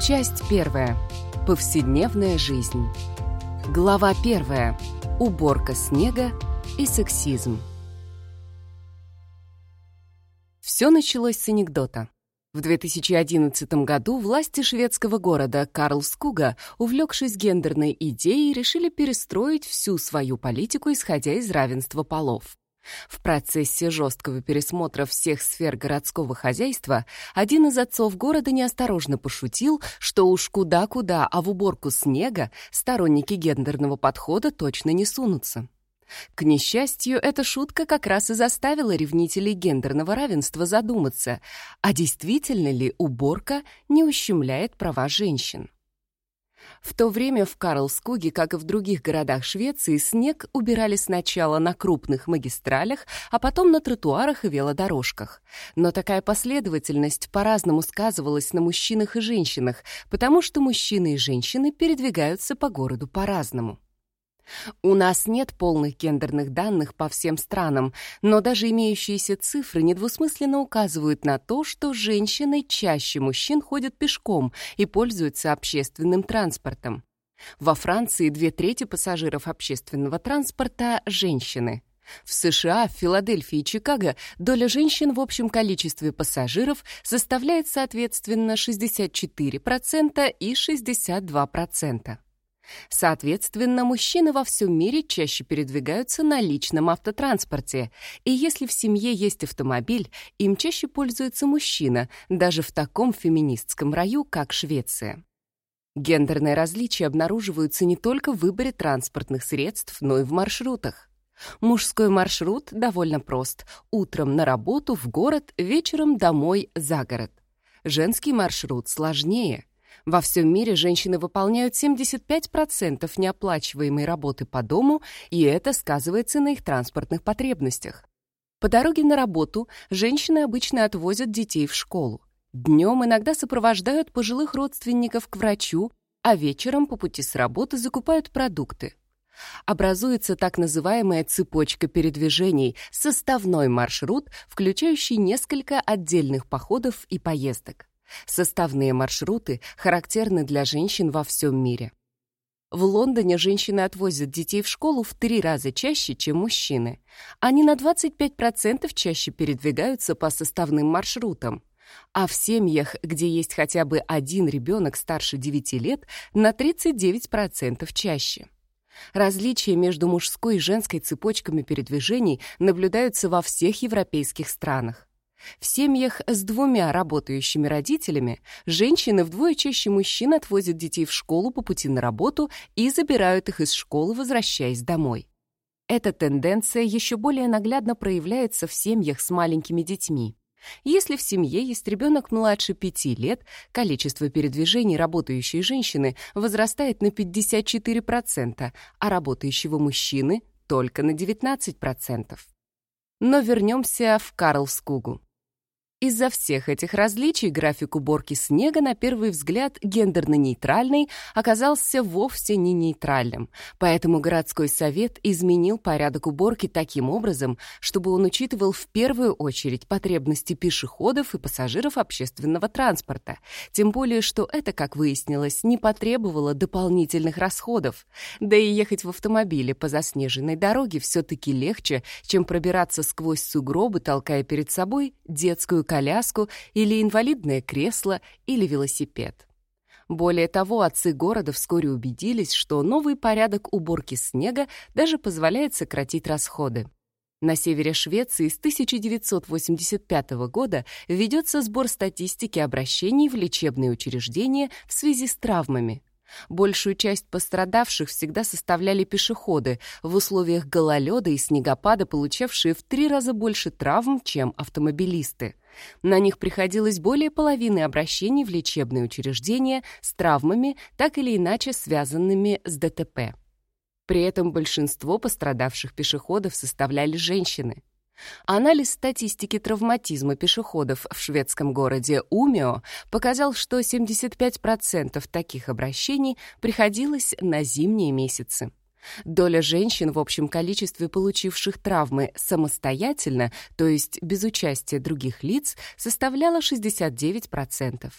Часть первая. Повседневная жизнь. Глава первая. Уборка снега и сексизм. Все началось с анекдота. В 2011 году власти шведского города Карлскуга, увлекшись гендерной идеей, решили перестроить всю свою политику, исходя из равенства полов. В процессе жесткого пересмотра всех сфер городского хозяйства один из отцов города неосторожно пошутил, что уж куда-куда, а в уборку снега сторонники гендерного подхода точно не сунутся. К несчастью, эта шутка как раз и заставила ревнителей гендерного равенства задуматься, а действительно ли уборка не ущемляет права женщин. В то время в Карлскуге, как и в других городах Швеции, снег убирали сначала на крупных магистралях, а потом на тротуарах и велодорожках. Но такая последовательность по-разному сказывалась на мужчинах и женщинах, потому что мужчины и женщины передвигаются по городу по-разному. У нас нет полных гендерных данных по всем странам, но даже имеющиеся цифры недвусмысленно указывают на то, что женщины чаще мужчин ходят пешком и пользуются общественным транспортом. Во Франции две трети пассажиров общественного транспорта – женщины. В США, Филадельфии и Чикаго доля женщин в общем количестве пассажиров составляет соответственно 64% и 62%. Соответственно, мужчины во всем мире чаще передвигаются на личном автотранспорте, и если в семье есть автомобиль, им чаще пользуется мужчина, даже в таком феминистском раю, как Швеция. Гендерные различия обнаруживаются не только в выборе транспортных средств, но и в маршрутах. Мужской маршрут довольно прост. Утром на работу, в город, вечером домой, за город. Женский маршрут сложнее — во всем мире женщины выполняют 75% неоплачиваемой работы по дому, и это сказывается на их транспортных потребностях. По дороге на работу женщины обычно отвозят детей в школу. Днем иногда сопровождают пожилых родственников к врачу, а вечером по пути с работы закупают продукты. Образуется так называемая цепочка передвижений, составной маршрут, включающий несколько отдельных походов и поездок. Составные маршруты характерны для женщин во всем мире. В Лондоне женщины отвозят детей в школу в три раза чаще, чем мужчины. Они на 25% чаще передвигаются по составным маршрутам. А в семьях, где есть хотя бы один ребенок старше 9 лет, на 39% чаще. Различия между мужской и женской цепочками передвижений наблюдаются во всех европейских странах. В семьях с двумя работающими родителями женщины вдвое чаще мужчин отвозят детей в школу по пути на работу и забирают их из школы, возвращаясь домой. Эта тенденция еще более наглядно проявляется в семьях с маленькими детьми. Если в семье есть ребенок младше 5 лет, количество передвижений работающей женщины возрастает на 54%, а работающего мужчины — только на 19%. Но вернемся в Карлскугу. Из-за всех этих различий график уборки снега, на первый взгляд, гендерно-нейтральный, оказался вовсе не нейтральным. Поэтому городской совет изменил порядок уборки таким образом, чтобы он учитывал в первую очередь потребности пешеходов и пассажиров общественного транспорта. Тем более, что это, как выяснилось, не потребовало дополнительных расходов. Да и ехать в автомобиле по заснеженной дороге все-таки легче, чем пробираться сквозь сугробы, толкая перед собой детскую коляску или инвалидное кресло или велосипед. Более того, отцы города вскоре убедились, что новый порядок уборки снега даже позволяет сократить расходы. На севере Швеции с 1985 года ведется сбор статистики обращений в лечебные учреждения в связи с травмами. Большую часть пострадавших всегда составляли пешеходы, в условиях гололеда и снегопада получавшие в три раза больше травм, чем автомобилисты. На них приходилось более половины обращений в лечебные учреждения с травмами, так или иначе связанными с ДТП. При этом большинство пострадавших пешеходов составляли женщины. Анализ статистики травматизма пешеходов в шведском городе Умео показал, что 75% таких обращений приходилось на зимние месяцы. Доля женщин в общем количестве получивших травмы самостоятельно, то есть без участия других лиц, составляла 69%.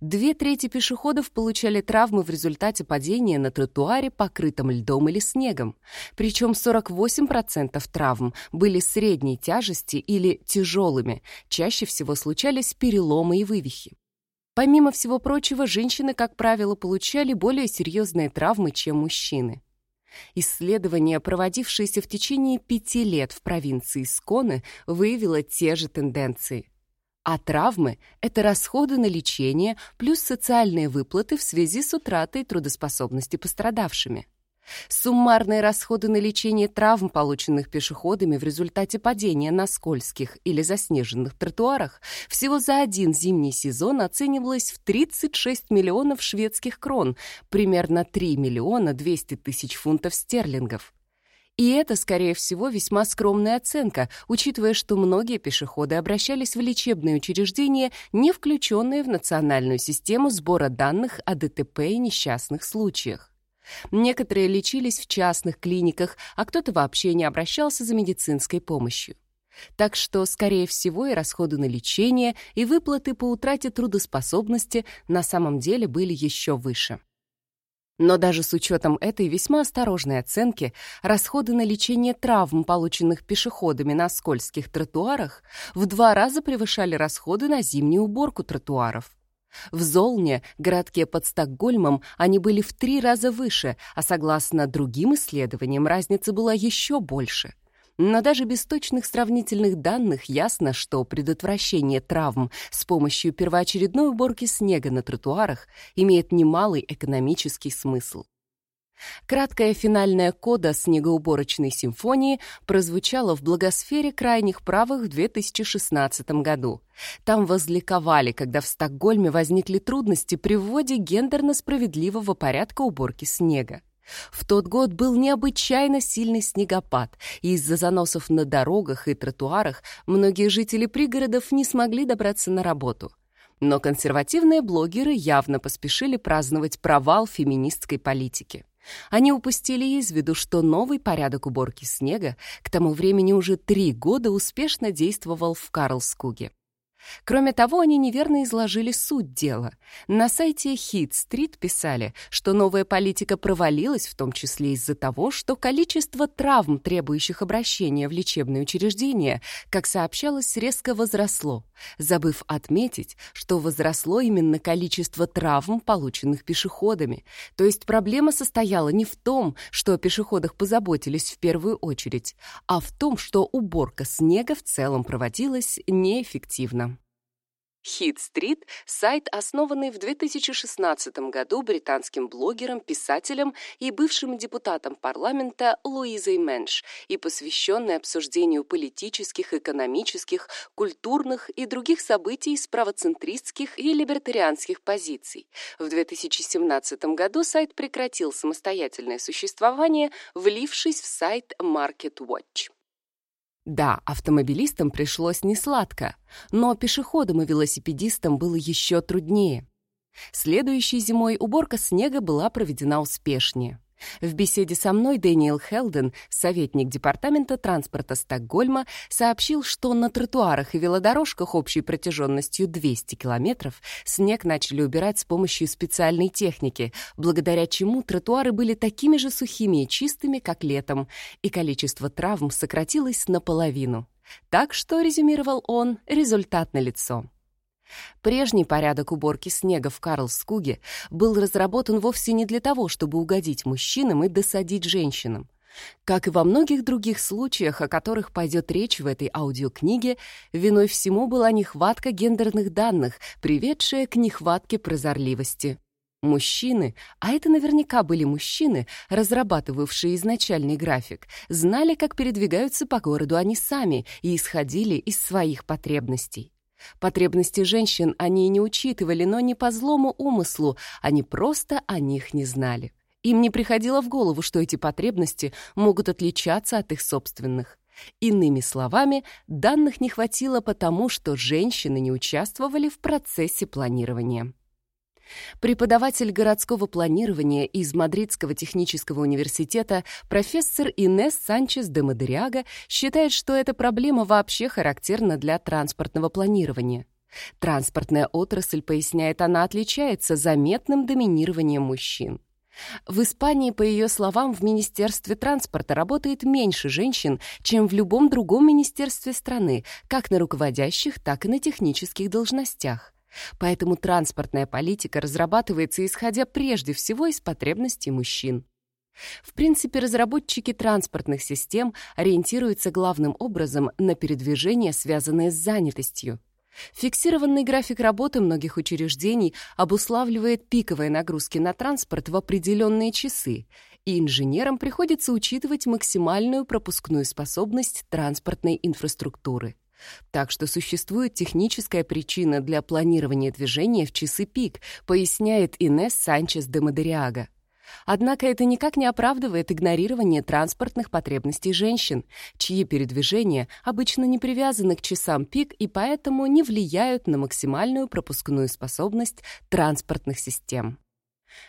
Две трети пешеходов получали травмы в результате падения на тротуаре, покрытом льдом или снегом. Причем 48% травм были средней тяжести или тяжелыми. Чаще всего случались переломы и вывихи. Помимо всего прочего, женщины, как правило, получали более серьезные травмы, чем мужчины. Исследование, проводившееся в течение пяти лет в провинции Сконы, выявило те же тенденции – а травмы – это расходы на лечение плюс социальные выплаты в связи с утратой трудоспособности пострадавшими. Суммарные расходы на лечение травм, полученных пешеходами в результате падения на скользких или заснеженных тротуарах, всего за один зимний сезон оценивалось в 36 миллионов шведских крон, примерно 3 миллиона 200 тысяч фунтов стерлингов. И это, скорее всего, весьма скромная оценка, учитывая, что многие пешеходы обращались в лечебные учреждения, не включенные в национальную систему сбора данных о ДТП и несчастных случаях. Некоторые лечились в частных клиниках, а кто-то вообще не обращался за медицинской помощью. Так что, скорее всего, и расходы на лечение, и выплаты по утрате трудоспособности на самом деле были еще выше. Но даже с учетом этой весьма осторожной оценки, расходы на лечение травм, полученных пешеходами на скользких тротуарах, в два раза превышали расходы на зимнюю уборку тротуаров. В Золне, городке под Стокгольмом, они были в три раза выше, а согласно другим исследованиям разница была еще больше — но даже без точных сравнительных данных ясно, что предотвращение травм с помощью первоочередной уборки снега на тротуарах имеет немалый экономический смысл. Краткая финальная кода снегоуборочной симфонии прозвучала в благосфере крайних правых в 2016 году. Там возликовали, когда в Стокгольме возникли трудности при вводе гендерно-справедливого порядка уборки снега. В тот год был необычайно сильный снегопад, и из-за заносов на дорогах и тротуарах многие жители пригородов не смогли добраться на работу. Но консервативные блогеры явно поспешили праздновать провал феминистской политики. Они упустили из виду, что новый порядок уборки снега к тому времени уже три года успешно действовал в Карлскуге. Кроме того, они неверно изложили суть дела. На сайте Street писали, что новая политика провалилась в том числе из-за того, что количество травм, требующих обращения в лечебные учреждения, как сообщалось, резко возросло, забыв отметить, что возросло именно количество травм, полученных пешеходами. То есть проблема состояла не в том, что о пешеходах позаботились в первую очередь, а в том, что уборка снега в целом проводилась неэффективно. Хит-стрит — сайт, основанный в 2016 году британским блогером, писателем и бывшим депутатом парламента Луизой Менш и посвященный обсуждению политических, экономических, культурных и других событий с правоцентристских и либертарианских позиций. В 2017 году сайт прекратил самостоятельное существование, влившись в сайт Market Watch. Да, автомобилистам пришлось несладко, но пешеходам и велосипедистам было еще труднее. Следующей зимой уборка снега была проведена успешнее. В беседе со мной Дэниел Хелден, советник Департамента транспорта Стокгольма, сообщил, что на тротуарах и велодорожках общей протяженностью 200 километров снег начали убирать с помощью специальной техники, благодаря чему тротуары были такими же сухими и чистыми, как летом, и количество травм сократилось наполовину. Так что, резюмировал он, результат налицо. Прежний порядок уборки снега в Карлскуге был разработан вовсе не для того, чтобы угодить мужчинам и досадить женщинам. Как и во многих других случаях, о которых пойдет речь в этой аудиокниге, виной всему была нехватка гендерных данных, приведшая к нехватке прозорливости. Мужчины, а это наверняка были мужчины, разрабатывавшие изначальный график, знали, как передвигаются по городу они сами и исходили из своих потребностей. Потребности женщин они не учитывали, но не по злому умыслу, они просто о них не знали. Им не приходило в голову, что эти потребности могут отличаться от их собственных. Иными словами, данных не хватило потому, что женщины не участвовали в процессе планирования. Преподаватель городского планирования из Мадридского технического университета профессор Инес Санчес де Мадериага считает, что эта проблема вообще характерна для транспортного планирования. Транспортная отрасль, поясняет она, отличается заметным доминированием мужчин. В Испании, по ее словам, в Министерстве транспорта работает меньше женщин, чем в любом другом министерстве страны, как на руководящих, так и на технических должностях. Поэтому транспортная политика разрабатывается исходя прежде всего из потребностей мужчин. В принципе, разработчики транспортных систем ориентируются главным образом на передвижения, связанные с занятостью. Фиксированный график работы многих учреждений обуславливает пиковые нагрузки на транспорт в определенные часы, и инженерам приходится учитывать максимальную пропускную способность транспортной инфраструктуры. Так что существует техническая причина для планирования движения в часы пик, поясняет Инесс Санчес де Мадериага. Однако это никак не оправдывает игнорирование транспортных потребностей женщин, чьи передвижения обычно не привязаны к часам пик и поэтому не влияют на максимальную пропускную способность транспортных систем.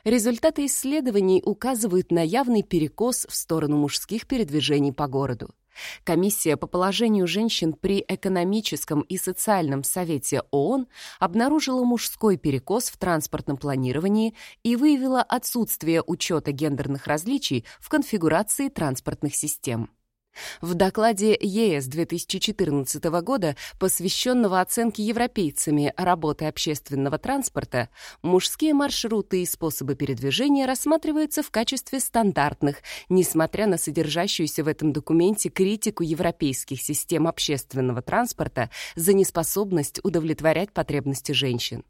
Результаты исследований указывают на явный перекос в сторону мужских передвижений по городу. Комиссия по положению женщин при экономическом и социальном совете ООН обнаружила мужской перекос в транспортном планировании и выявила отсутствие учета гендерных различий в конфигурации транспортных систем. В докладе ЕС 2014 года, посвященного оценке европейцами работы общественного транспорта, мужские маршруты и способы передвижения рассматриваются в качестве стандартных, несмотря на содержащуюся в этом документе критику европейских систем общественного транспорта за неспособность удовлетворять потребности женщин.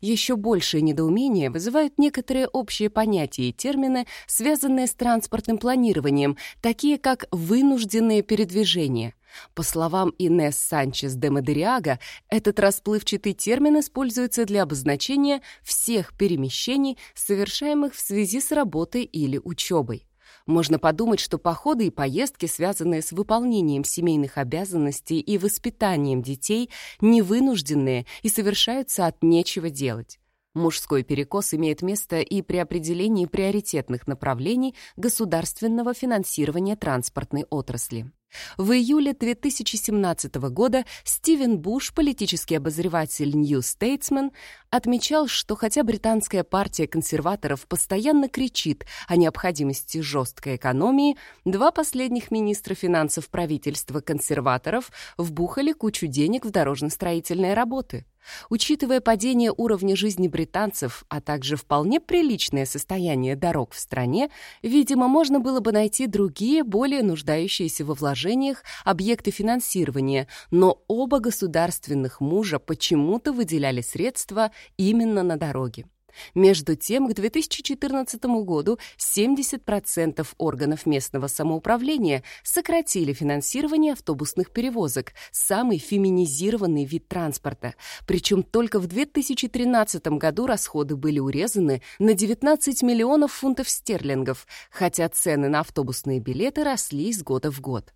Еще большее недоумение вызывают некоторые общие понятия и термины, связанные с транспортным планированием, такие как «вынужденные передвижения». По словам Инесс Санчес де Мадериага, этот расплывчатый термин используется для обозначения всех перемещений, совершаемых в связи с работой или учебой. Можно подумать, что походы и поездки, связанные с выполнением семейных обязанностей и воспитанием детей, невынужденные и совершаются от нечего делать. Мужской перекос имеет место и при определении приоритетных направлений государственного финансирования транспортной отрасли. В июле 2017 года Стивен Буш, политический обозреватель New Statesman, отмечал, что хотя британская партия консерваторов постоянно кричит о необходимости жесткой экономии, два последних министра финансов правительства консерваторов вбухали кучу денег в дорожно-строительные работы. Учитывая падение уровня жизни британцев, а также вполне приличное состояние дорог в стране, видимо, можно было бы найти другие, более нуждающиеся во вложениях объекты финансирования, но оба государственных мужа почему-то выделяли средства именно на дороги. Между тем, к 2014 году 70% органов местного самоуправления сократили финансирование автобусных перевозок, самый феминизированный вид транспорта. Причем только в 2013 году расходы были урезаны на 19 миллионов фунтов стерлингов, хотя цены на автобусные билеты росли из года в год.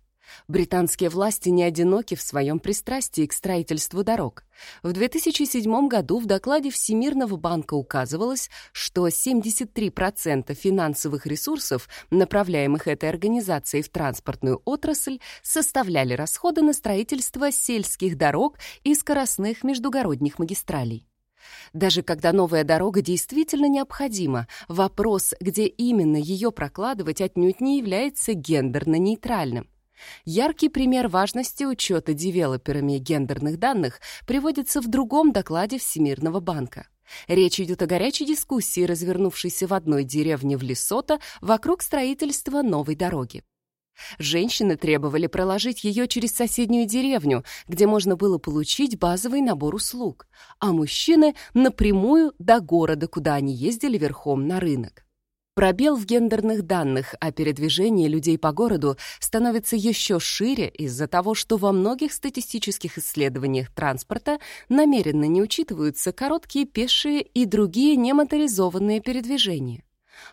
Британские власти не одиноки в своем пристрастии к строительству дорог. В 2007 году в докладе Всемирного банка указывалось, что 73% финансовых ресурсов, направляемых этой организацией в транспортную отрасль, составляли расходы на строительство сельских дорог и скоростных междугородних магистралей. Даже когда новая дорога действительно необходима, вопрос, где именно ее прокладывать, отнюдь не является гендерно-нейтральным. Яркий пример важности учета девелоперами гендерных данных приводится в другом докладе Всемирного банка. Речь идет о горячей дискуссии, развернувшейся в одной деревне в Лесото вокруг строительства новой дороги. Женщины требовали проложить ее через соседнюю деревню, где можно было получить базовый набор услуг, а мужчины — напрямую до города, куда они ездили верхом на рынок. Пробел в гендерных данных о передвижении людей по городу становится еще шире из-за того, что во многих статистических исследованиях транспорта намеренно не учитываются короткие пешие и другие немоторизованные передвижения.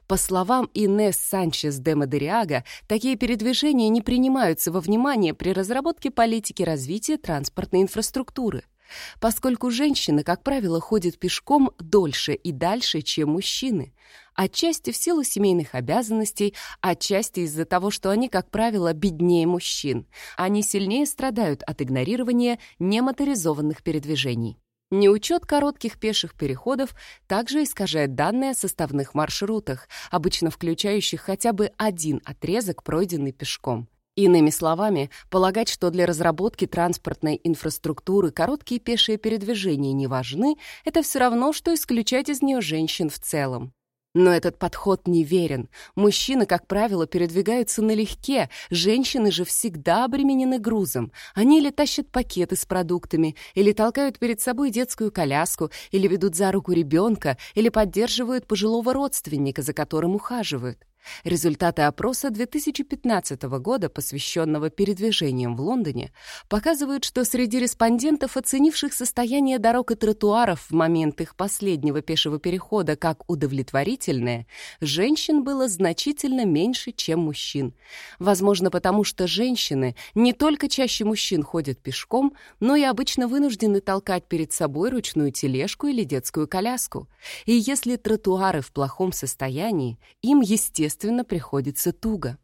По словам Инесс Санчес де Мадериага, такие передвижения не принимаются во внимание при разработке политики развития транспортной инфраструктуры – поскольку женщины, как правило, ходят пешком дольше и дальше, чем мужчины, отчасти в силу семейных обязанностей, отчасти из-за того, что они, как правило, беднее мужчин. Они сильнее страдают от игнорирования немоторизованных передвижений. Неучет коротких пеших переходов также искажает данные о составных маршрутах, обычно включающих хотя бы один отрезок, пройденный пешком. Иными словами, полагать, что для разработки транспортной инфраструктуры короткие пешие передвижения не важны, это все равно, что исключать из нее женщин в целом. Но этот подход неверен. Мужчины, как правило, передвигаются налегке, женщины же всегда обременены грузом. Они или тащат пакеты с продуктами, или толкают перед собой детскую коляску, или ведут за руку ребенка, или поддерживают пожилого родственника, за которым ухаживают. Результаты опроса 2015 года, посвященного передвижениям в Лондоне, показывают, что среди респондентов, оценивших состояние дорог и тротуаров в момент их последнего пешего перехода как удовлетворительное, женщин было значительно меньше, чем мужчин. Возможно, потому что женщины не только чаще мужчин ходят пешком, но и обычно вынуждены толкать перед собой ручную тележку или детскую коляску. И если тротуары в плохом состоянии, им, естественно, естественно, приходится туго.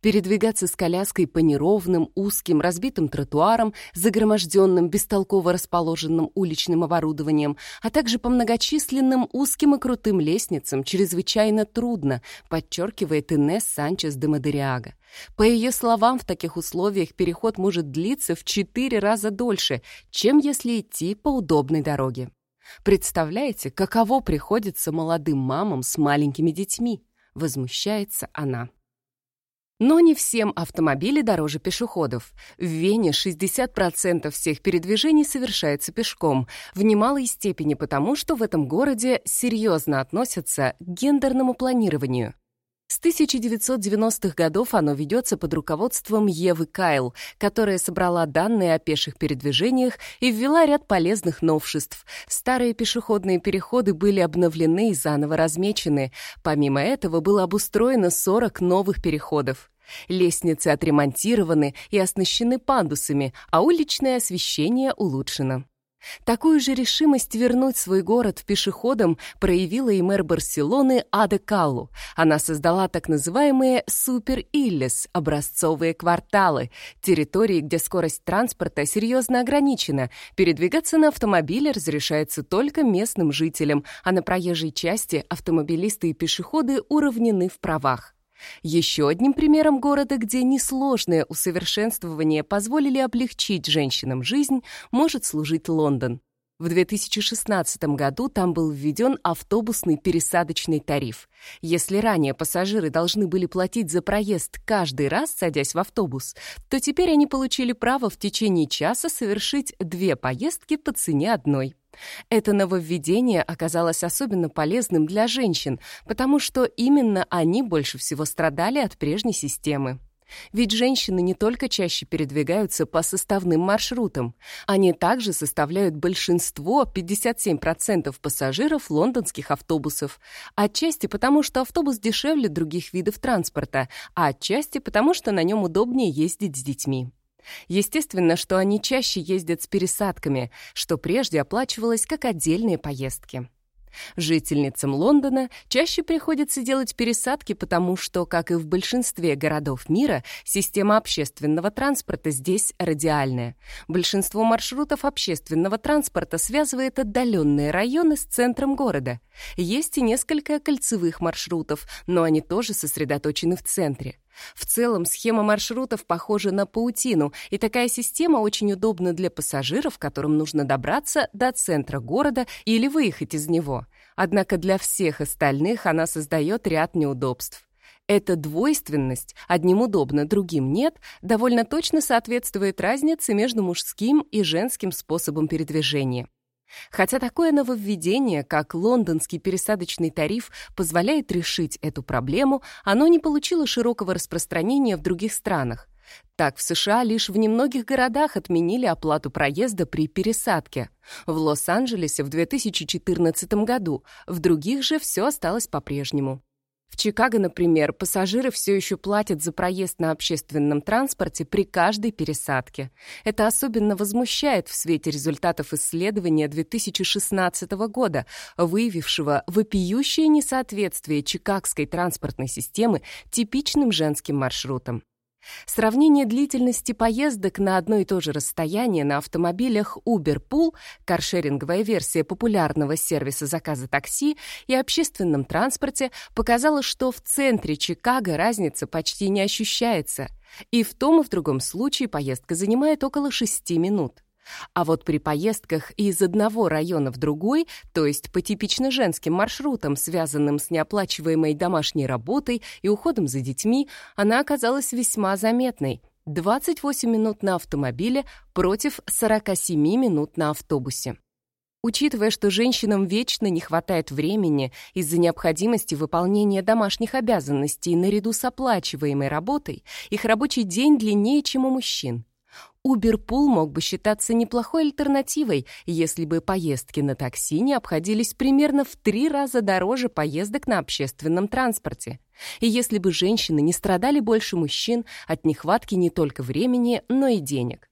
Передвигаться с коляской по неровным, узким, разбитым тротуарам, загроможденным, бестолково расположенным уличным оборудованием, а также по многочисленным узким и крутым лестницам чрезвычайно трудно, подчеркивает Инесс Санчес де Мадериага. По ее словам, в таких условиях переход может длиться в четыре раза дольше, чем если идти по удобной дороге. Представляете, каково приходится молодым мамам с маленькими детьми? Возмущается она. Но не всем автомобили дороже пешеходов. В Вене 60% всех передвижений совершается пешком, в немалой степени потому, что в этом городе серьезно относятся к гендерному планированию. С 1990-х годов оно ведется под руководством Евы Кайл, которая собрала данные о пеших передвижениях и ввела ряд полезных новшеств. Старые пешеходные переходы были обновлены и заново размечены. Помимо этого было обустроено 40 новых переходов. Лестницы отремонтированы и оснащены пандусами, а уличное освещение улучшено. Такую же решимость вернуть свой город пешеходам проявила и мэр Барселоны Ада Каллу. Она создала так называемые «супер-иллес» — образцовые кварталы, территории, где скорость транспорта серьезно ограничена. Передвигаться на автомобиле разрешается только местным жителям, а на проезжей части автомобилисты и пешеходы уравнены в правах. Еще одним примером города, где несложное усовершенствование позволили облегчить женщинам жизнь, может служить Лондон. В 2016 году там был введен автобусный пересадочный тариф. Если ранее пассажиры должны были платить за проезд каждый раз, садясь в автобус, то теперь они получили право в течение часа совершить две поездки по цене одной. Это нововведение оказалось особенно полезным для женщин, потому что именно они больше всего страдали от прежней системы. Ведь женщины не только чаще передвигаются по составным маршрутам, они также составляют большинство, 57% пассажиров лондонских автобусов. Отчасти потому, что автобус дешевле других видов транспорта, а отчасти потому, что на нем удобнее ездить с детьми. Естественно, что они чаще ездят с пересадками, что прежде оплачивалось как отдельные поездки. Жительницам Лондона чаще приходится делать пересадки, потому что, как и в большинстве городов мира, система общественного транспорта здесь радиальная. Большинство маршрутов общественного транспорта связывает отдаленные районы с центром города. Есть и несколько кольцевых маршрутов, но они тоже сосредоточены в центре. В целом, схема маршрутов похожа на паутину, и такая система очень удобна для пассажиров, которым нужно добраться до центра города или выехать из него. Однако для всех остальных она создает ряд неудобств. Эта двойственность, одним удобно, другим нет, довольно точно соответствует разнице между мужским и женским способом передвижения. Хотя такое нововведение, как лондонский пересадочный тариф, позволяет решить эту проблему, оно не получило широкого распространения в других странах. Так, в США лишь в немногих городах отменили оплату проезда при пересадке. В Лос-Анджелесе в 2014 году, в других же все осталось по-прежнему. В Чикаго, например, пассажиры все еще платят за проезд на общественном транспорте при каждой пересадке. Это особенно возмущает в свете результатов исследования 2016 года, выявившего вопиющее несоответствие чикагской транспортной системы типичным женским маршрутам. Сравнение длительности поездок на одно и то же расстояние на автомобилях Uber Pool, каршеринговая версия популярного сервиса заказа такси, и общественном транспорте показало, что в центре Чикаго разница почти не ощущается, и в том и в другом случае поездка занимает около 6 минут. А вот при поездках из одного района в другой, то есть по типично женским маршрутам, связанным с неоплачиваемой домашней работой и уходом за детьми, она оказалась весьма заметной. 28 минут на автомобиле против 47 минут на автобусе. Учитывая, что женщинам вечно не хватает времени из-за необходимости выполнения домашних обязанностей наряду с оплачиваемой работой, их рабочий день длиннее, чем у мужчин. Уберпул мог бы считаться неплохой альтернативой, если бы поездки на такси не обходились примерно в три раза дороже поездок на общественном транспорте. И если бы женщины не страдали больше мужчин от нехватки не только времени, но и денег.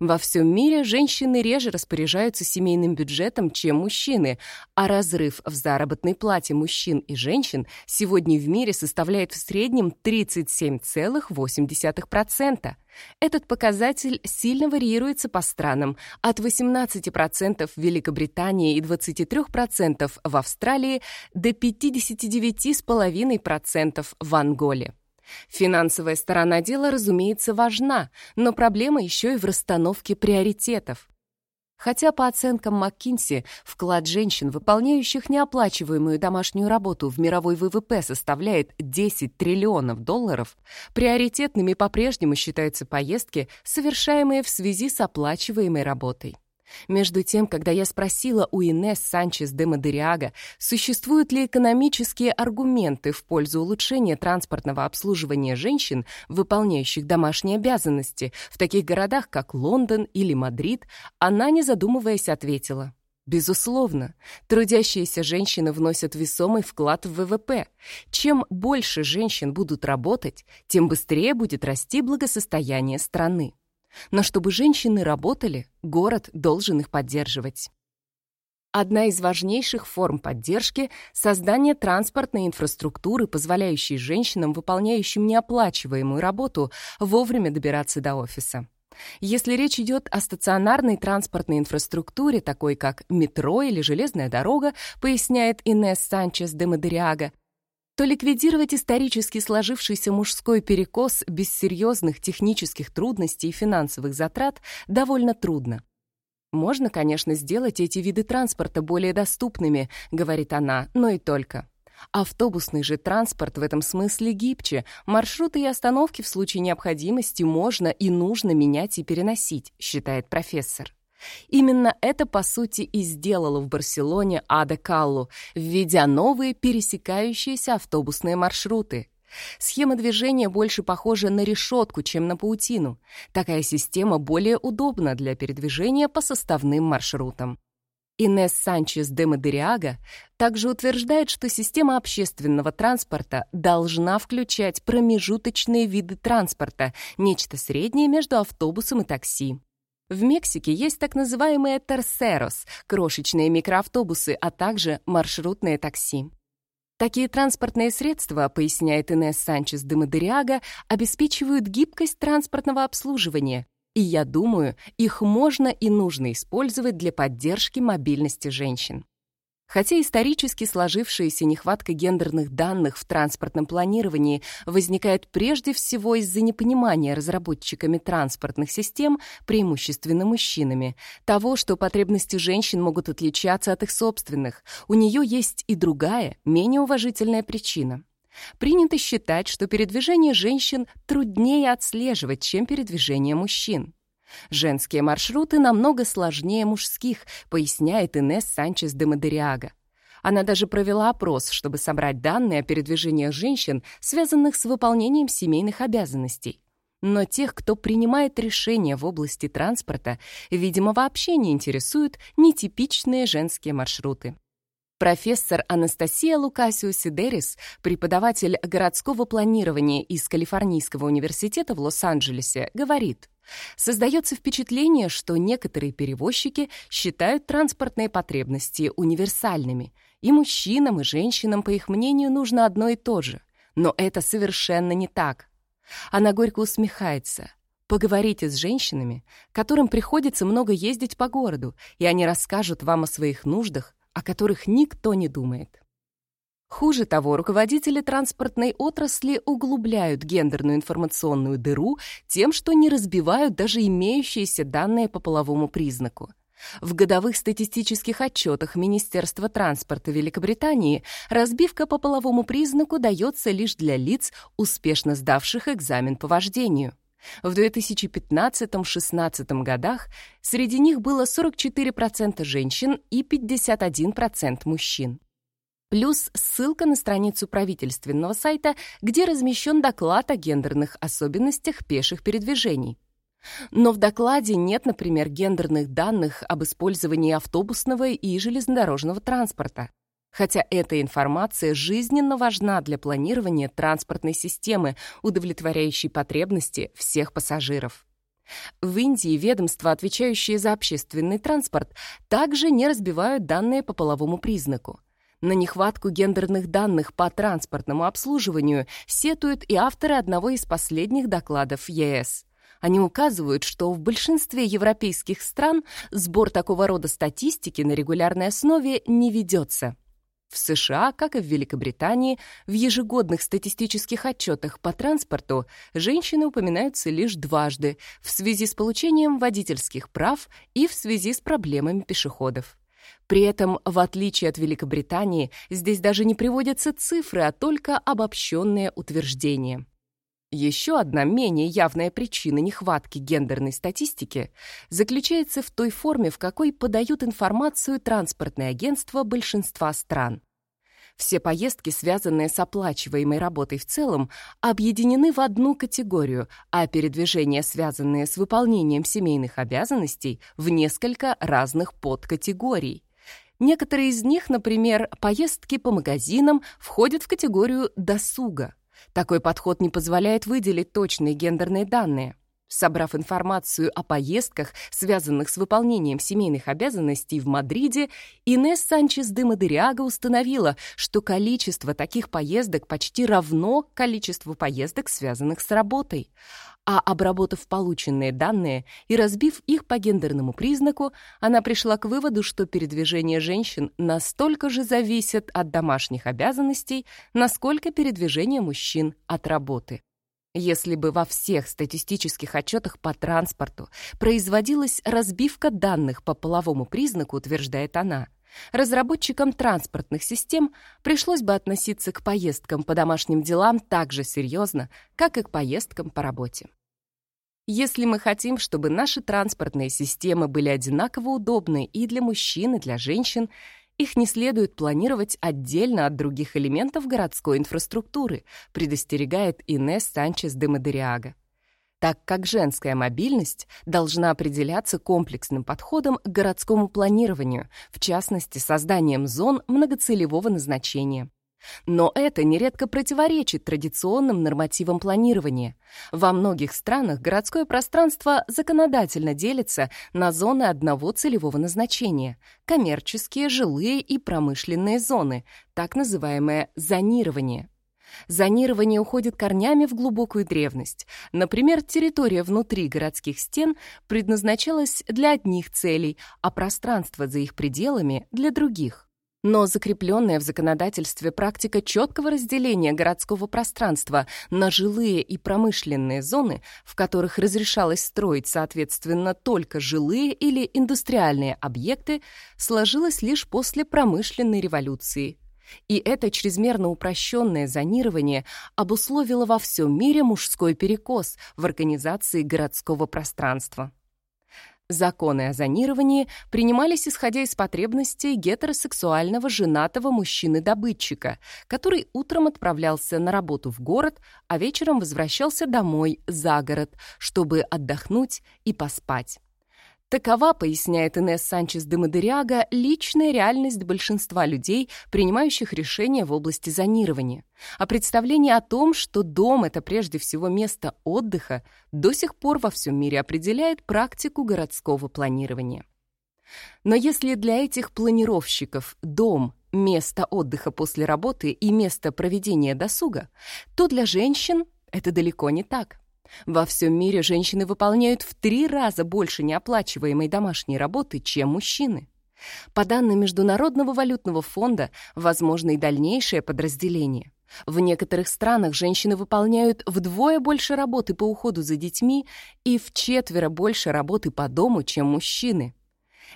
Во всем мире женщины реже распоряжаются семейным бюджетом, чем мужчины, а разрыв в заработной плате мужчин и женщин сегодня в мире составляет в среднем 37,8%. Этот показатель сильно варьируется по странам – от 18% в Великобритании и 23% в Австралии до 59,5% в Анголе. Финансовая сторона дела, разумеется, важна, но проблема еще и в расстановке приоритетов. Хотя по оценкам МcKinsey вклад женщин, выполняющих неоплачиваемую домашнюю работу в мировой ВВП составляет 10 триллионов долларов, приоритетными по-прежнему считаются поездки, совершаемые в связи с оплачиваемой работой. Между тем, когда я спросила у Инесс Санчес де Мадериага, существуют ли экономические аргументы в пользу улучшения транспортного обслуживания женщин, выполняющих домашние обязанности, в таких городах, как Лондон или Мадрид, она, не задумываясь, ответила. Безусловно, трудящиеся женщины вносят весомый вклад в ВВП. Чем больше женщин будут работать, тем быстрее будет расти благосостояние страны. Но чтобы женщины работали, город должен их поддерживать. Одна из важнейших форм поддержки — создание транспортной инфраструктуры, позволяющей женщинам, выполняющим неоплачиваемую работу, вовремя добираться до офиса. Если речь идет о стационарной транспортной инфраструктуре, такой как метро или железная дорога, поясняет Инесс Санчес де Мадериага, то ликвидировать исторически сложившийся мужской перекос без серьезных технических трудностей и финансовых затрат довольно трудно. «Можно, конечно, сделать эти виды транспорта более доступными», — говорит она, — «но и только». Автобусный же транспорт в этом смысле гибче. Маршруты и остановки в случае необходимости можно и нужно менять и переносить, считает профессор. Именно это, по сути, и сделала в Барселоне Ада Каллу, введя новые пересекающиеся автобусные маршруты. Схема движения больше похожа на решетку, чем на паутину. Такая система более удобна для передвижения по составным маршрутам. Инесс Санчес де Мадериага также утверждает, что система общественного транспорта должна включать промежуточные виды транспорта, нечто среднее между автобусом и такси. В Мексике есть так называемые терсерос, крошечные микроавтобусы, а также маршрутные такси. Такие транспортные средства, поясняет Инесс Санчес де Мадериага, обеспечивают гибкость транспортного обслуживания, и я думаю, их можно и нужно использовать для поддержки мобильности женщин. Хотя исторически сложившаяся нехватка гендерных данных в транспортном планировании возникает прежде всего из-за непонимания разработчиками транспортных систем, преимущественно мужчинами, того, что потребности женщин могут отличаться от их собственных, у нее есть и другая, менее уважительная причина. Принято считать, что передвижение женщин труднее отслеживать, чем передвижение мужчин. Женские маршруты намного сложнее мужских, поясняет Инесс Санчес де Мадериага. Она даже провела опрос, чтобы собрать данные о передвижениях женщин, связанных с выполнением семейных обязанностей. Но тех, кто принимает решения в области транспорта, видимо, вообще не интересуют нетипичные женские маршруты. Профессор Анастасия Лукасио Сидерис, преподаватель городского планирования из Калифорнийского университета в Лос-Анджелесе, говорит, Создается впечатление, что некоторые перевозчики считают транспортные потребности универсальными. И мужчинам, и женщинам, по их мнению, нужно одно и то же. Но это совершенно не так. Она горько усмехается. Поговорите с женщинами, которым приходится много ездить по городу, и они расскажут вам о своих нуждах, о которых никто не думает. Хуже того, руководители транспортной отрасли углубляют гендерную информационную дыру тем, что не разбивают даже имеющиеся данные по половому признаку. В годовых статистических отчетах Министерства транспорта Великобритании разбивка по половому признаку дается лишь для лиц, успешно сдавших экзамен по вождению. В 2015-16 годах среди них было 44% женщин и 51% мужчин. Плюс ссылка на страницу правительственного сайта, где размещен доклад о гендерных особенностях пеших передвижений. Но в докладе нет, например, гендерных данных об использовании автобусного и железнодорожного транспорта. Хотя эта информация жизненно важна для планирования транспортной системы, удовлетворяющей потребности всех пассажиров. В Индии ведомства, отвечающие за общественный транспорт, также не разбивают данные по половому признаку. На нехватку гендерных данных по транспортному обслуживанию сетуют и авторы одного из последних докладов ЕС. Они указывают, что в большинстве европейских стран сбор такого рода статистики на регулярной основе не ведется. В США, как и в Великобритании, в ежегодных статистических отчетах по транспорту женщины упоминаются лишь дважды в связи с получением водительских прав и в связи с проблемами пешеходов. При этом, в отличие от Великобритании, здесь даже не приводятся цифры, а только обобщенные утверждения. Еще одна менее явная причина нехватки гендерной статистики заключается в той форме, в какой подают информацию транспортные агентства большинства стран. Все поездки, связанные с оплачиваемой работой в целом, объединены в одну категорию, а передвижения, связанные с выполнением семейных обязанностей, в несколько разных подкатегорий. Некоторые из них, например, поездки по магазинам, входят в категорию «досуга». Такой подход не позволяет выделить точные гендерные данные. Собрав информацию о поездках, связанных с выполнением семейных обязанностей в Мадриде, Инесс Санчес де Мадериага установила, что количество таких поездок почти равно количеству поездок, связанных с работой а обработав полученные данные и разбив их по гендерному признаку, она пришла к выводу, что передвижение женщин настолько же зависит от домашних обязанностей, насколько передвижение мужчин от работы. Если бы во всех статистических отчетах по транспорту производилась разбивка данных по половому признаку, утверждает она, разработчикам транспортных систем пришлось бы относиться к поездкам по домашним делам так же серьезно, как и к поездкам по работе. Если мы хотим, чтобы наши транспортные системы были одинаково удобны и для мужчин, и для женщин, их не следует планировать отдельно от других элементов городской инфраструктуры, предостерегает Инесс Санчес де Мадериага. Так как женская мобильность должна определяться комплексным подходом к городскому планированию, в частности, созданием зон многоцелевого назначения. Но это нередко противоречит традиционным нормативам планирования. Во многих странах городское пространство законодательно делится на зоны одного целевого назначения — коммерческие, жилые и промышленные зоны, так называемое зонирование. Зонирование уходит корнями в глубокую древность. Например, территория внутри городских стен предназначалась для одних целей, а пространство за их пределами — для других. Но закрепленная в законодательстве практика четкого разделения городского пространства на жилые и промышленные зоны, в которых разрешалось строить, соответственно, только жилые или индустриальные объекты, сложилась лишь после промышленной революции. И это чрезмерно упрощенное зонирование обусловило во всем мире мужской перекос в организации городского пространства. Законы о зонировании принимались исходя из потребностей гетеросексуального женатого мужчины-добытчика, который утром отправлялся на работу в город, а вечером возвращался домой за город, чтобы отдохнуть и поспать. Такова, поясняет Инесс Санчес де Мадериага, личная реальность большинства людей, принимающих решения в области зонирования. А представление о том, что дом — это прежде всего место отдыха, до сих пор во всем мире определяет практику городского планирования. Но если для этих планировщиков дом — место отдыха после работы и место проведения досуга, то для женщин Это далеко не так. Во всем мире женщины выполняют в три раза больше неоплачиваемой домашней работы, чем мужчины. По данным Международного валютного фонда, возможно и дальнейшее подразделение. В некоторых странах женщины выполняют вдвое больше работы по уходу за детьми и в четверо больше работы по дому, чем мужчины.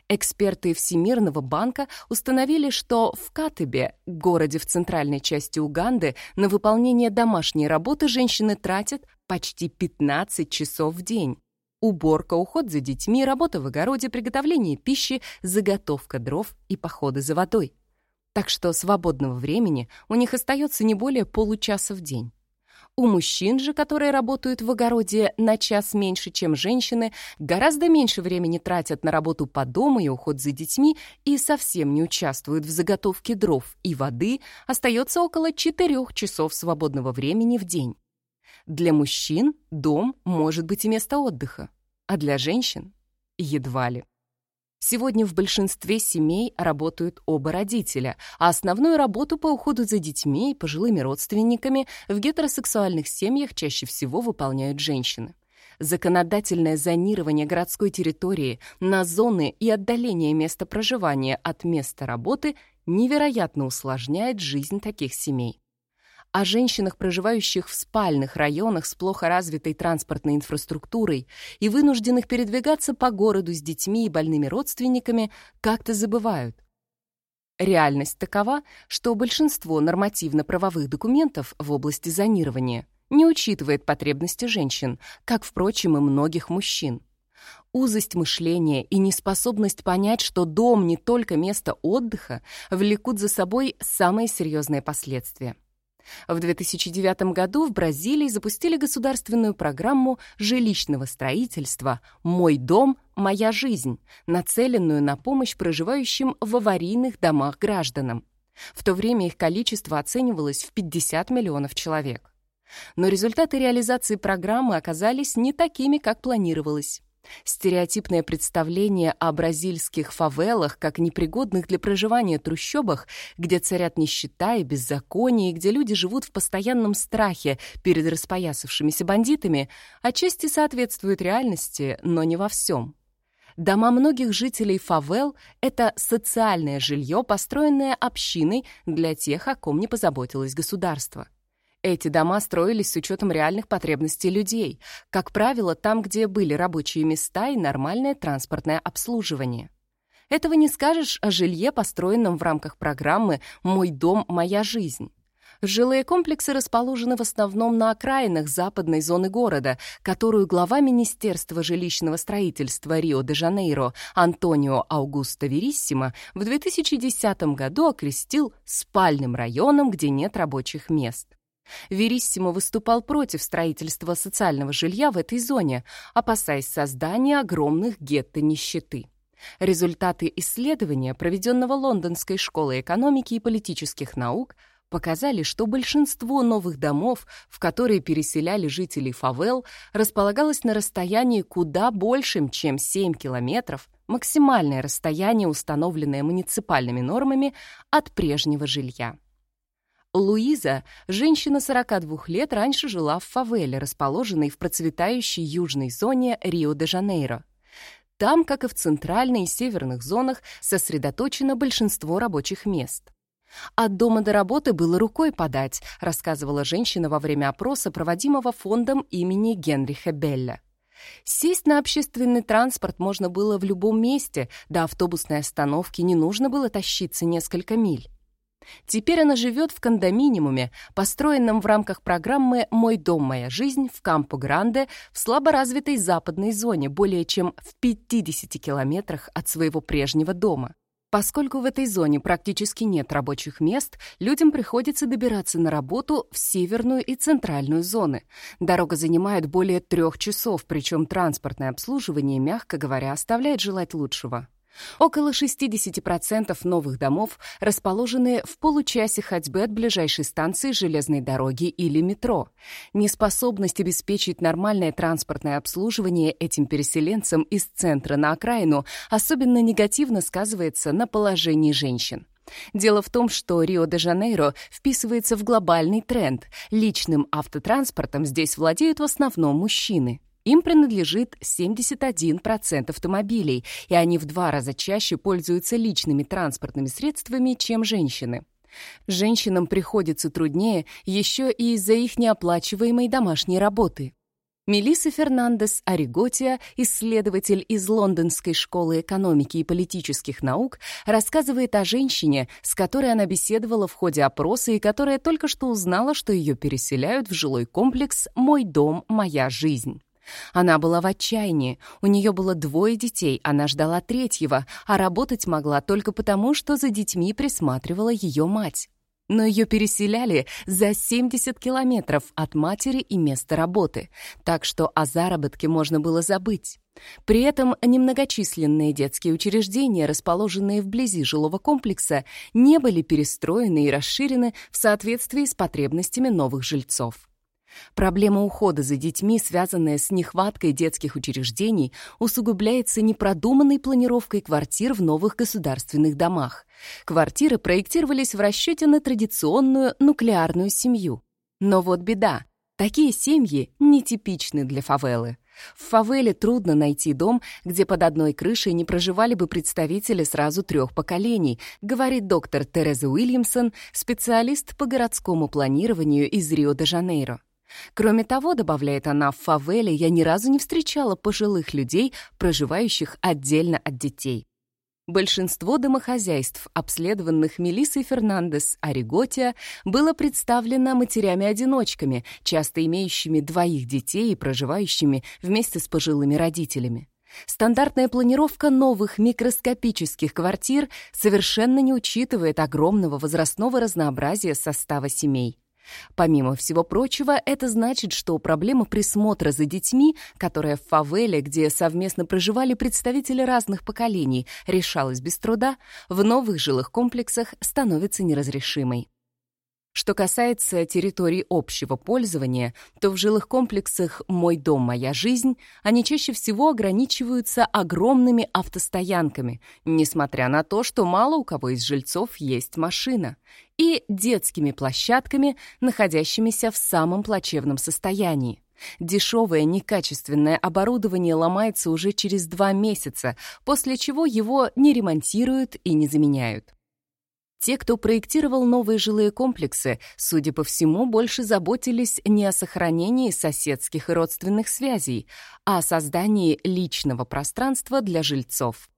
Эксперты Всемирного банка установили, что в Катыбе, городе в центральной части Уганды, на выполнение домашней работы женщины тратят почти 15 часов в день. Уборка, уход за детьми, работа в огороде, приготовление пищи, заготовка дров и походы за водой. Так что свободного времени у них остается не более получаса в день. У мужчин же, которые работают в огороде на час меньше, чем женщины, гораздо меньше времени тратят на работу по дому и уход за детьми и совсем не участвуют в заготовке дров и воды, остается около 4 часов свободного времени в день. Для мужчин дом может быть и место отдыха, а для женщин — едва ли. Сегодня в большинстве семей работают оба родителя, а основную работу по уходу за детьми и пожилыми родственниками в гетеросексуальных семьях чаще всего выполняют женщины. Законодательное зонирование городской территории на зоны и отдаление места проживания от места работы невероятно усложняет жизнь таких семей о женщинах, проживающих в спальных районах с плохо развитой транспортной инфраструктурой и вынужденных передвигаться по городу с детьми и больными родственниками, как-то забывают. Реальность такова, что большинство нормативно-правовых документов в области зонирования не учитывает потребности женщин, как, впрочем, и многих мужчин. Узость мышления и неспособность понять, что дом не только место отдыха, влекут за собой самые серьезные последствия. В 2009 году в Бразилии запустили государственную программу жилищного строительства «Мой дом. Моя жизнь», нацеленную на помощь проживающим в аварийных домах гражданам. В то время их количество оценивалось в 50 миллионов человек. Но результаты реализации программы оказались не такими, как планировалось. Стереотипное представление о бразильских фавелах как непригодных для проживания трущобах, где царят нищета и беззаконие, и где люди живут в постоянном страхе перед распоясавшимися бандитами, отчасти соответствует реальности, но не во всем. Дома многих жителей фавел — это социальное жилье, построенное общиной для тех, о ком не позаботилось государство. Эти дома строились с учетом реальных потребностей людей, как правило, там, где были рабочие места и нормальное транспортное обслуживание. Этого не скажешь о жилье, построенном в рамках программы «Мой дом, моя жизнь». Жилые комплексы расположены в основном на окраинах западной зоны города, которую глава Министерства жилищного строительства Рио-де-Жанейро Антонио Аугусто Вериссимо в 2010 году окрестил спальным районом, где нет рабочих мест. Вериссимо выступал против строительства социального жилья в этой зоне, опасаясь создания огромных гетто нищеты. Результаты исследования, проведенного Лондонской школой экономики и политических наук, показали, что большинство новых домов, в которые переселяли жителей фавел, располагалось на расстоянии куда большим, чем 7 километров, максимальное расстояние, установленное муниципальными нормами от прежнего жилья. Луиза, женщина 42 лет, раньше жила в фавеле, расположенной в процветающей южной зоне Рио-де-Жанейро. Там, как и в центральной и северных зонах, сосредоточено большинство рабочих мест. От дома до работы было рукой подать, рассказывала женщина во время опроса, проводимого фондом имени Генриха Белля. Сесть на общественный транспорт можно было в любом месте, до автобусной остановки не нужно было тащиться несколько миль. Теперь она живет в кондоминиуме, построенном в рамках программы «Мой дом, моя жизнь» в Кампо-Гранде в слаборазвитой западной зоне, более чем в 50 километрах от своего прежнего дома. Поскольку в этой зоне практически нет рабочих мест, людям приходится добираться на работу в северную и центральную зоны. Дорога занимает более трех часов, причем транспортное обслуживание, мягко говоря, оставляет желать лучшего. Около 60% новых домов расположены в получасе ходьбы от ближайшей станции железной дороги или метро. Неспособность обеспечить нормальное транспортное обслуживание этим переселенцам из центра на окраину особенно негативно сказывается на положении женщин. Дело в том, что Рио-де-Жанейро вписывается в глобальный тренд. Личным автотранспортом здесь владеют в основном мужчины. Им принадлежит 71% автомобилей, и они в два раза чаще пользуются личными транспортными средствами, чем женщины. Женщинам приходится труднее еще и из-за их неоплачиваемой домашней работы. Мелисса Фернандес Ориготия, исследователь из Лондонской школы экономики и политических наук, рассказывает о женщине, с которой она беседовала в ходе опроса и которая только что узнала, что ее переселяют в жилой комплекс «Мой дом, моя жизнь». Она была в отчаянии, у нее было двое детей, она ждала третьего, а работать могла только потому, что за детьми присматривала ее мать. Но ее переселяли за 70 километров от матери и места работы, так что о заработке можно было забыть. При этом немногочисленные детские учреждения, расположенные вблизи жилого комплекса, не были перестроены и расширены в соответствии с потребностями новых жильцов. Проблема ухода за детьми, связанная с нехваткой детских учреждений, усугубляется непродуманной планировкой квартир в новых государственных домах. Квартиры проектировались в расчете на традиционную нуклеарную семью. Но вот беда. Такие семьи нетипичны для фавелы. В фавеле трудно найти дом, где под одной крышей не проживали бы представители сразу трех поколений, говорит доктор Тереза Уильямсон, специалист по городскому планированию из Рио-де-Жанейро. Кроме того, добавляет она, в фавеле я ни разу не встречала пожилых людей, проживающих отдельно от детей. Большинство домохозяйств, обследованных Мелиссой Фернандес Ориготия, было представлено матерями-одиночками, часто имеющими двоих детей и проживающими вместе с пожилыми родителями. Стандартная планировка новых микроскопических квартир совершенно не учитывает огромного возрастного разнообразия состава семей. Помимо всего прочего, это значит, что проблема присмотра за детьми, которая в фавеле, где совместно проживали представители разных поколений, решалась без труда, в новых жилых комплексах становится неразрешимой. Что касается территорий общего пользования, то в жилых комплексах «Мой дом, моя жизнь» они чаще всего ограничиваются огромными автостоянками, несмотря на то, что мало у кого из жильцов есть машина, и детскими площадками, находящимися в самом плачевном состоянии. Дешевое, некачественное оборудование ломается уже через два месяца, после чего его не ремонтируют и не заменяют. Те, кто проектировал новые жилые комплексы, судя по всему, больше заботились не о сохранении соседских и родственных связей, а о создании личного пространства для жильцов.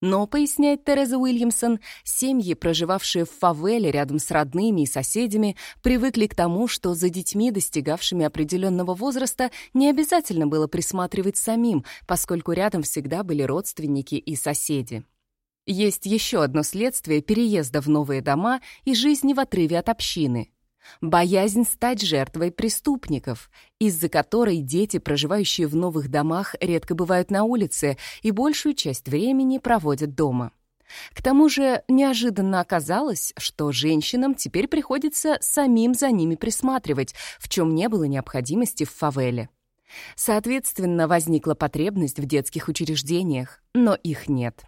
Но, поясняет Тереза Уильямсон, семьи, проживавшие в фавеле рядом с родными и соседями, привыкли к тому, что за детьми, достигавшими определенного возраста, не обязательно было присматривать самим, поскольку рядом всегда были родственники и соседи. Есть еще одно следствие переезда в новые дома и жизни в отрыве от общины. Боязнь стать жертвой преступников, из-за которой дети, проживающие в новых домах, редко бывают на улице и большую часть времени проводят дома. К тому же неожиданно оказалось, что женщинам теперь приходится самим за ними присматривать, в чем не было необходимости в фавеле. Соответственно, возникла потребность в детских учреждениях, но их нет.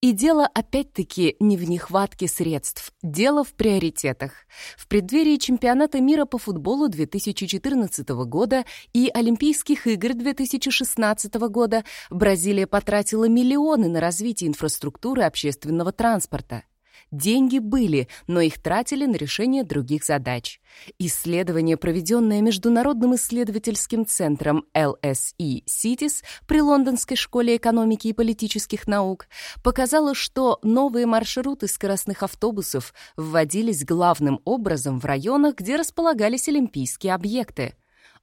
И дело опять-таки не в нехватке средств, дело в приоритетах. В преддверии чемпионата мира по футболу 2014 года и Олимпийских игр 2016 года Бразилия потратила миллионы на развитие инфраструктуры общественного транспорта. Деньги были, но их тратили на решение других задач. Исследование, проведенное Международным исследовательским центром LSE Cities при Лондонской школе экономики и политических наук, показало, что новые маршруты скоростных автобусов вводились главным образом в районах, где располагались олимпийские объекты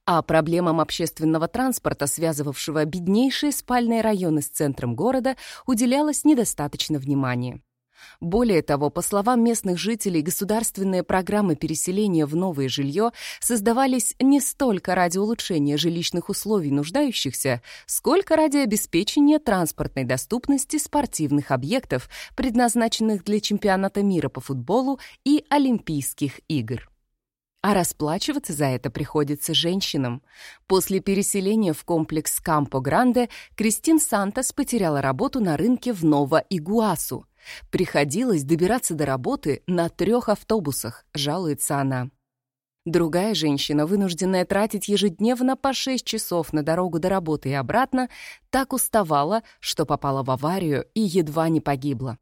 а проблемам общественного транспорта, связывавшего беднейшие спальные районы с центром города, уделялось недостаточно внимания. Более того, по словам местных жителей, государственные программы переселения в новое жилье создавались не столько ради улучшения жилищных условий нуждающихся, сколько ради обеспечения транспортной доступности спортивных объектов, предназначенных для чемпионата мира по футболу и Олимпийских игр. А расплачиваться за это приходится женщинам. После переселения в комплекс Кампо-Гранде Кристин Сантос потеряла работу на рынке в Нова-Игуасу. Приходилось добираться до работы на трех автобусах, жалуется она. Другая женщина, вынужденная тратить ежедневно по 6 часов на дорогу до работы и обратно, так уставала, что попала в аварию и едва не погибла.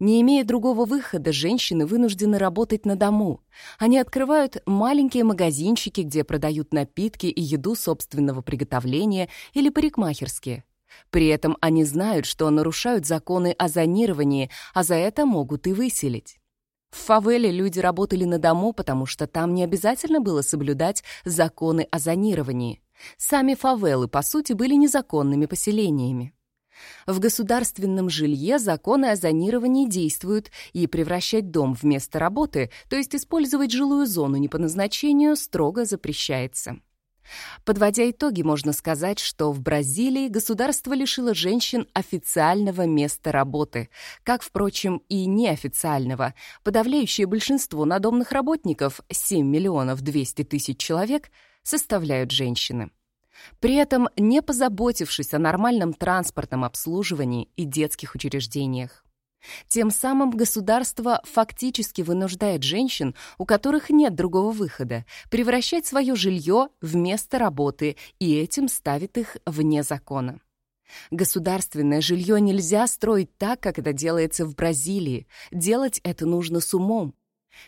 Не имея другого выхода, женщины вынуждены работать на дому. Они открывают маленькие магазинчики, где продают напитки и еду собственного приготовления или парикмахерские. При этом они знают, что нарушают законы о зонировании, а за это могут и выселить. В фавеле люди работали на дому, потому что там не обязательно было соблюдать законы о зонировании. Сами фавелы, по сути, были незаконными поселениями. В государственном жилье законы о зонировании действуют, и превращать дом в место работы, то есть использовать жилую зону не по назначению, строго запрещается. Подводя итоги, можно сказать, что в Бразилии государство лишило женщин официального места работы, как, впрочем, и неофициального. Подавляющее большинство надомных работников, 7 миллионов 200 тысяч человек, составляют женщины. При этом не позаботившись о нормальном транспортном обслуживании и детских учреждениях. Тем самым государство фактически вынуждает женщин, у которых нет другого выхода, превращать свое жилье в место работы и этим ставит их вне закона. Государственное жилье нельзя строить так, как это делается в Бразилии. Делать это нужно с умом.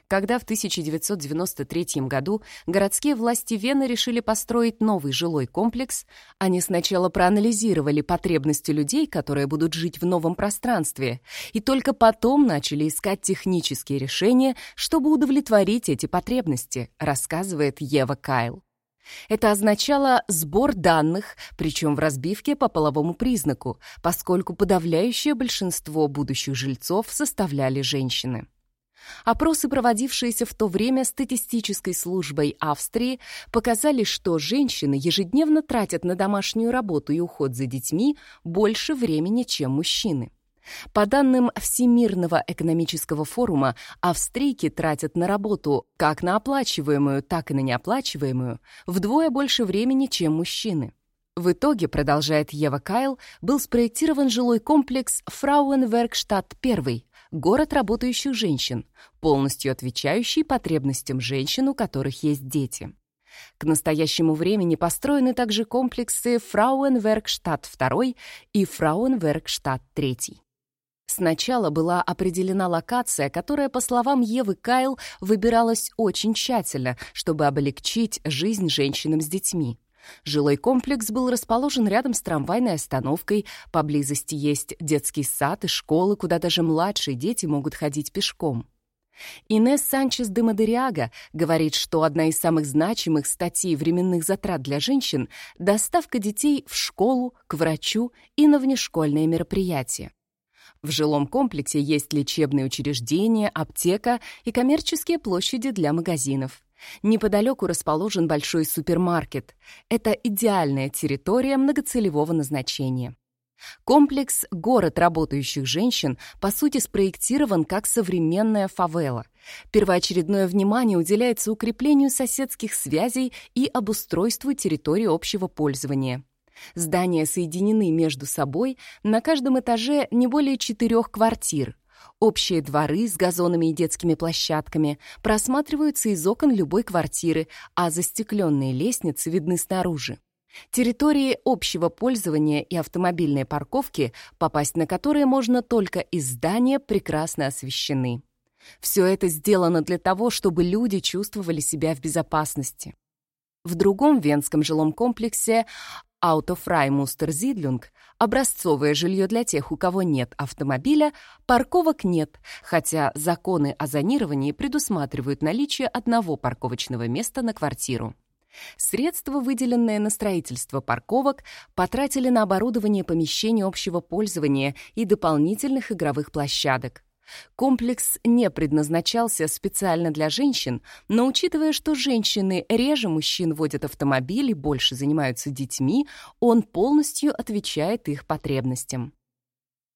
Когда в 1993 году городские власти Вены решили построить новый жилой комплекс, они сначала проанализировали потребности людей, которые будут жить в новом пространстве, и только потом начали искать технические решения, чтобы удовлетворить эти потребности, рассказывает Ева Кайл. Это означало сбор данных, причем в разбивке по половому признаку, поскольку подавляющее большинство будущих жильцов составляли женщины. Опросы, проводившиеся в то время статистической службой Австрии, показали, что женщины ежедневно тратят на домашнюю работу и уход за детьми больше времени, чем мужчины. По данным Всемирного экономического форума, австрийки тратят на работу как на оплачиваемую, так и на неоплачиваемую вдвое больше времени, чем мужчины. В итоге, продолжает Ева Кайл, был спроектирован жилой комплекс Фрауенверкштадт-1, город работающих женщин, полностью отвечающий потребностям женщин, у которых есть дети. К настоящему времени построены также комплексы Фрауенверкштадт 2 и Фрауенверкштадт 3. Сначала была определена локация, которая, по словам Евы Кайл, выбиралась очень тщательно, чтобы облегчить жизнь женщинам с детьми. Жилой комплекс был расположен рядом с трамвайной остановкой, поблизости есть детский сад и школы, куда даже младшие дети могут ходить пешком. Инесс Санчес де Мадериага говорит, что одна из самых значимых статей временных затрат для женщин — доставка детей в школу, к врачу и на внешкольные мероприятия. В жилом комплексе есть лечебные учреждения, аптека и коммерческие площади для магазинов. Неподалеку расположен большой супермаркет. Это идеальная территория многоцелевого назначения. Комплекс «Город работающих женщин» по сути спроектирован как современная фавела. Первоочередное внимание уделяется укреплению соседских связей и обустройству территории общего пользования. Здания соединены между собой, на каждом этаже не более четырех квартир, Общие дворы с газонами и детскими площадками просматриваются из окон любой квартиры, а застекленные лестницы видны снаружи. Территории общего пользования и автомобильные парковки, попасть на которые можно только из здания, прекрасно освещены. Все это сделано для того, чтобы люди чувствовали себя в безопасности. В другом венском жилом комплексе Autofrei Мустерзидлюнг, образцовое жилье для тех, у кого нет автомобиля, парковок нет, хотя законы о зонировании предусматривают наличие одного парковочного места на квартиру. Средства, выделенные на строительство парковок, потратили на оборудование помещений общего пользования и дополнительных игровых площадок. Комплекс не предназначался специально для женщин, но учитывая, что женщины реже мужчин водят автомобиль и больше занимаются детьми, он полностью отвечает их потребностям.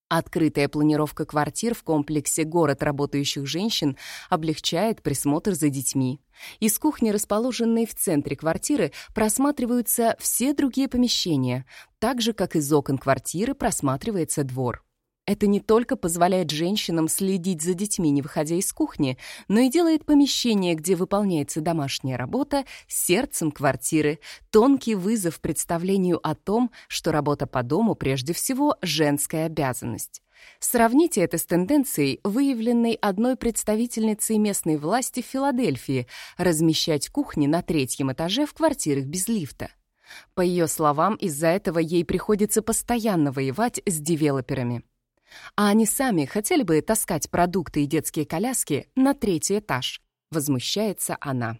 Открытая планировка квартир в комплексе «Город работающих женщин» облегчает присмотр за детьми. Из кухни, расположенной в центре квартиры, просматриваются все другие помещения, так же, как из окон квартиры просматривается двор. Это не только позволяет женщинам следить за детьми, не выходя из кухни, но и делает помещение, где выполняется домашняя работа, сердцем квартиры, тонкий вызов представлению о том, что работа по дому прежде всего женская обязанность. Сравните это с тенденцией, выявленной одной представительницей местной власти в Филадельфии, размещать кухни на третьем этаже в квартирах без лифта. По ее словам, из-за этого ей приходится постоянно воевать с девелоперами. А они сами хотели бы таскать продукты и детские коляски на третий этаж. Возмущается она.